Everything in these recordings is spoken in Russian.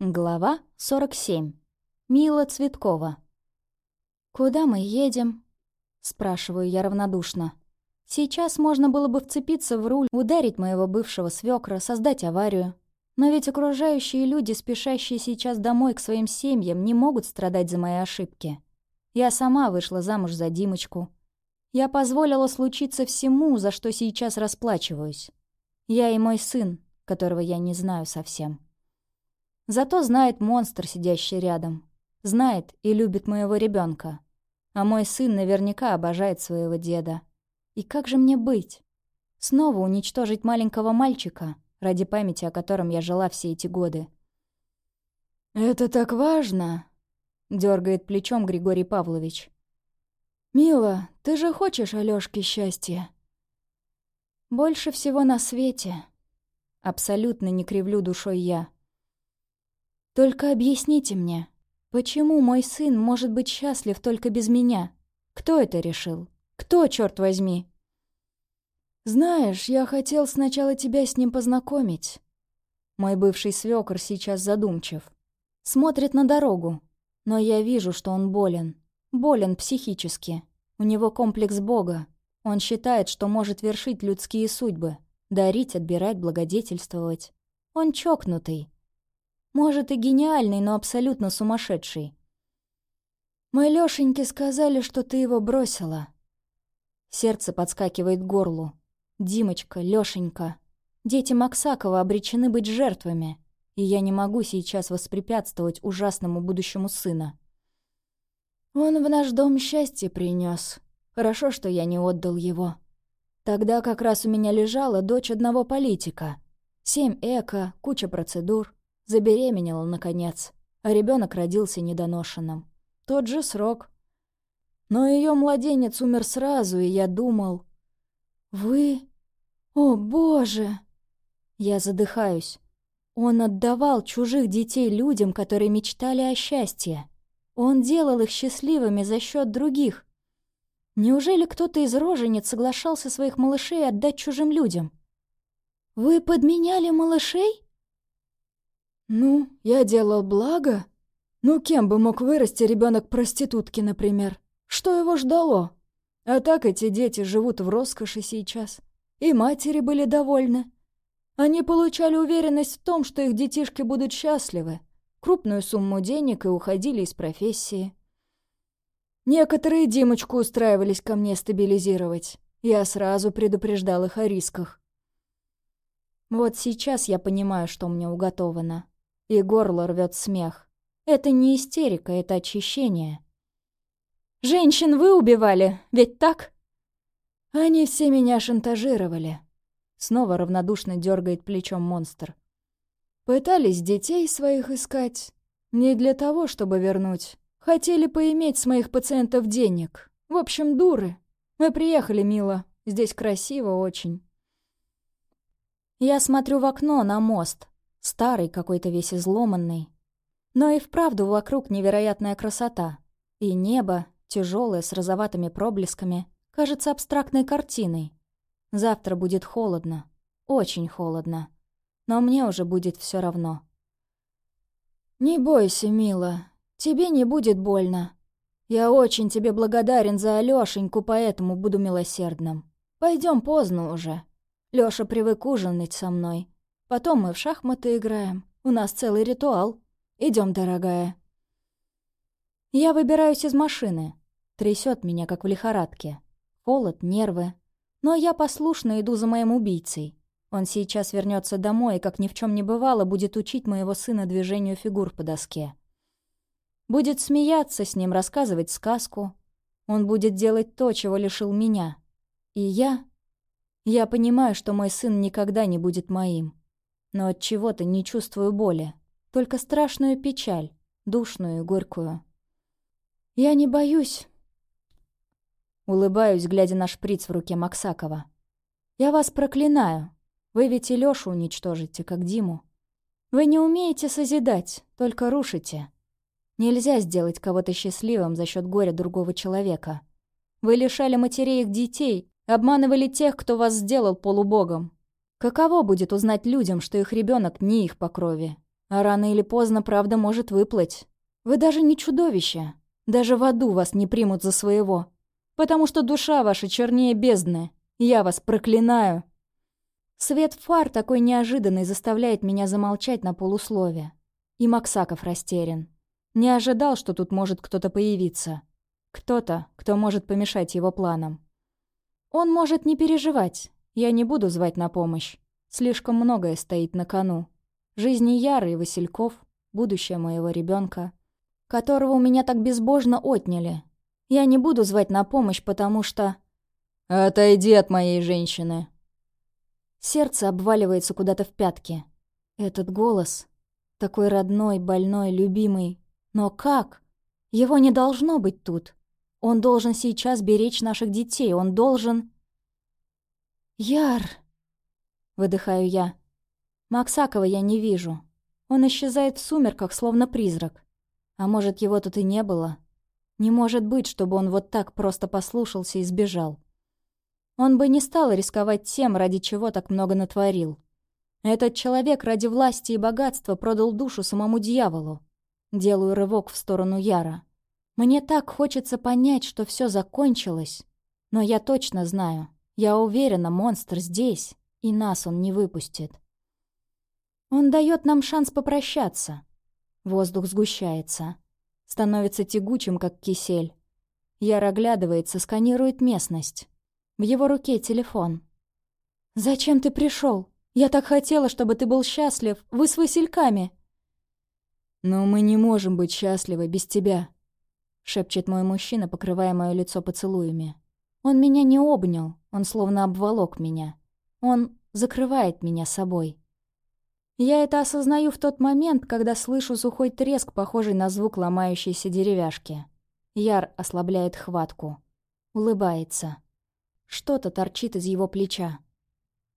Глава 47. Мила Цветкова. «Куда мы едем?» — спрашиваю я равнодушно. Сейчас можно было бы вцепиться в руль, ударить моего бывшего свекра, создать аварию. Но ведь окружающие люди, спешащие сейчас домой к своим семьям, не могут страдать за мои ошибки. Я сама вышла замуж за Димочку. Я позволила случиться всему, за что сейчас расплачиваюсь. Я и мой сын, которого я не знаю совсем. Зато знает монстр, сидящий рядом. Знает и любит моего ребенка. А мой сын наверняка обожает своего деда. И как же мне быть? Снова уничтожить маленького мальчика, ради памяти о котором я жила все эти годы. «Это так важно!» — дергает плечом Григорий Павлович. «Мила, ты же хочешь Алёшке счастья?» «Больше всего на свете». Абсолютно не кривлю душой я. Только объясните мне, почему мой сын может быть счастлив только без меня? Кто это решил? Кто, черт возьми? Знаешь, я хотел сначала тебя с ним познакомить. Мой бывший свёкор сейчас задумчив. Смотрит на дорогу. Но я вижу, что он болен. Болен психически. У него комплекс Бога. Он считает, что может вершить людские судьбы. Дарить, отбирать, благодетельствовать. Он чокнутый. Может, и гениальный, но абсолютно сумасшедший. «Мы Лёшеньке сказали, что ты его бросила». Сердце подскакивает к горлу. «Димочка, Лёшенька. Дети Максакова обречены быть жертвами, и я не могу сейчас воспрепятствовать ужасному будущему сына». «Он в наш дом счастье принёс. Хорошо, что я не отдал его. Тогда как раз у меня лежала дочь одного политика. Семь эко, куча процедур. Забеременела, наконец, а ребенок родился недоношенным. Тот же срок. Но ее младенец умер сразу, и я думал... «Вы? О, Боже!» Я задыхаюсь. Он отдавал чужих детей людям, которые мечтали о счастье. Он делал их счастливыми за счет других. Неужели кто-то из рожениц соглашался своих малышей отдать чужим людям? «Вы подменяли малышей?» «Ну, я делал благо. Ну, кем бы мог вырасти ребенок проститутки, например? Что его ждало? А так эти дети живут в роскоши сейчас. И матери были довольны. Они получали уверенность в том, что их детишки будут счастливы, крупную сумму денег и уходили из профессии. Некоторые Димочку устраивались ко мне стабилизировать. Я сразу предупреждал их о рисках. Вот сейчас я понимаю, что мне уготовано и горло рвет смех. Это не истерика, это очищение. «Женщин вы убивали, ведь так?» «Они все меня шантажировали», — снова равнодушно дергает плечом монстр. «Пытались детей своих искать. Не для того, чтобы вернуть. Хотели поиметь с моих пациентов денег. В общем, дуры. Мы приехали, мило. Здесь красиво очень». Я смотрю в окно на мост, Старый какой-то весь изломанный. Но и вправду вокруг невероятная красота. И небо, тяжелое с розоватыми проблесками, кажется абстрактной картиной. Завтра будет холодно. Очень холодно. Но мне уже будет все равно. «Не бойся, мила. Тебе не будет больно. Я очень тебе благодарен за Алёшеньку, поэтому буду милосердным. Пойдем поздно уже. Лёша привык ужинать со мной. Потом мы в шахматы играем. У нас целый ритуал. Идем, дорогая». Я выбираюсь из машины. Трясет меня, как в лихорадке. Холод, нервы. Но я послушно иду за моим убийцей. Он сейчас вернется домой и, как ни в чем не бывало, будет учить моего сына движению фигур по доске. Будет смеяться с ним, рассказывать сказку. Он будет делать то, чего лишил меня. И я... Я понимаю, что мой сын никогда не будет моим но от чего-то не чувствую боли, только страшную печаль, душную и горькую. Я не боюсь. Улыбаюсь, глядя на шприц в руке Максакова. Я вас проклинаю. Вы ведь и Лёшу уничтожите, как Диму. Вы не умеете созидать, только рушите. Нельзя сделать кого-то счастливым за счет горя другого человека. Вы лишали матерей их детей, обманывали тех, кто вас сделал полубогом, Каково будет узнать людям, что их ребенок не их по крови, А рано или поздно правда может выплыть. Вы даже не чудовище. Даже в аду вас не примут за своего. Потому что душа ваша чернее бездны. Я вас проклинаю. Свет фар такой неожиданный заставляет меня замолчать на полуслове. И Максаков растерян. Не ожидал, что тут может кто-то появиться. Кто-то, кто может помешать его планам. Он может не переживать. Я не буду звать на помощь. Слишком многое стоит на кону. Жизни Яры и Васильков, будущее моего ребенка, которого у меня так безбожно отняли. Я не буду звать на помощь, потому что... «Отойди от моей женщины!» Сердце обваливается куда-то в пятки. Этот голос, такой родной, больной, любимый. Но как? Его не должно быть тут. Он должен сейчас беречь наших детей, он должен... «Яр!» — выдыхаю я. Максакова я не вижу. Он исчезает в сумерках, словно призрак. А может, его тут и не было? Не может быть, чтобы он вот так просто послушался и сбежал. Он бы не стал рисковать тем, ради чего так много натворил. Этот человек ради власти и богатства продал душу самому дьяволу. Делаю рывок в сторону Яра. Мне так хочется понять, что все закончилось. Но я точно знаю. Я уверена, монстр здесь, и нас он не выпустит. Он дает нам шанс попрощаться. Воздух сгущается. Становится тягучим, как кисель. Яр оглядывается, сканирует местность. В его руке телефон. «Зачем ты пришел? Я так хотела, чтобы ты был счастлив. Вы с Васильками!» «Но мы не можем быть счастливы без тебя», шепчет мой мужчина, покрывая мое лицо поцелуями. Он меня не обнял, он словно обволок меня. Он закрывает меня собой. Я это осознаю в тот момент, когда слышу сухой треск, похожий на звук ломающейся деревяшки. Яр ослабляет хватку. Улыбается. Что-то торчит из его плеча.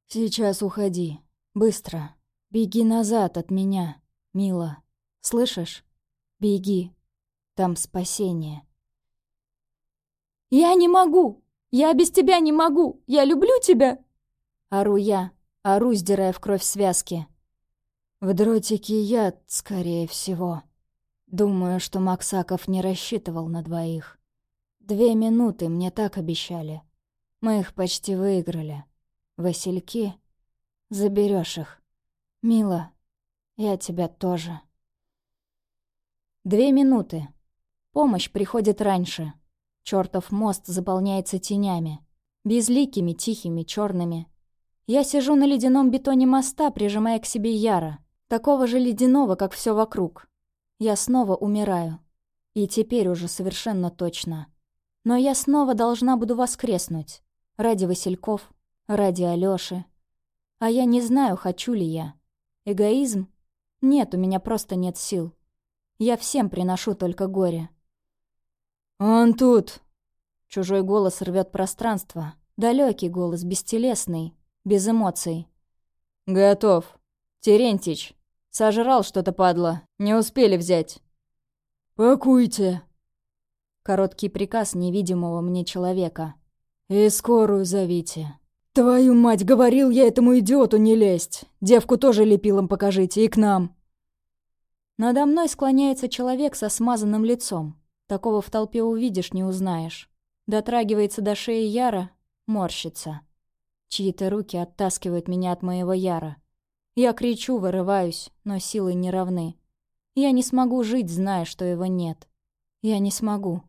«Сейчас уходи. Быстро. Беги назад от меня, мила. Слышишь? Беги. Там спасение. «Я не могу! Я без тебя не могу! Я люблю тебя!» Ору я, ору, сдирая в кровь связки. В дротике яд, скорее всего. Думаю, что Максаков не рассчитывал на двоих. Две минуты мне так обещали. Мы их почти выиграли. Васильки, заберешь их. Мила, я тебя тоже. Две минуты. Помощь приходит раньше. Чёртов мост заполняется тенями. Безликими, тихими, черными. Я сижу на ледяном бетоне моста, прижимая к себе Яра. Такого же ледяного, как все вокруг. Я снова умираю. И теперь уже совершенно точно. Но я снова должна буду воскреснуть. Ради Васильков, ради Алёши. А я не знаю, хочу ли я. Эгоизм? Нет, у меня просто нет сил. Я всем приношу только горе. «Он тут!» Чужой голос рвет пространство. Далекий голос, бестелесный, без эмоций. «Готов. Терентич. Сожрал что-то, падла. Не успели взять». «Пакуйте!» Короткий приказ невидимого мне человека. «И скорую зовите». «Твою мать, говорил я этому идиоту не лезть! Девку тоже лепилом покажите, и к нам!» Надо мной склоняется человек со смазанным лицом. Такого в толпе увидишь, не узнаешь. Дотрагивается до шеи Яра, морщится. Чьи-то руки оттаскивают меня от моего Яра. Я кричу, вырываюсь, но силы не равны. Я не смогу жить, зная, что его нет. Я не смогу.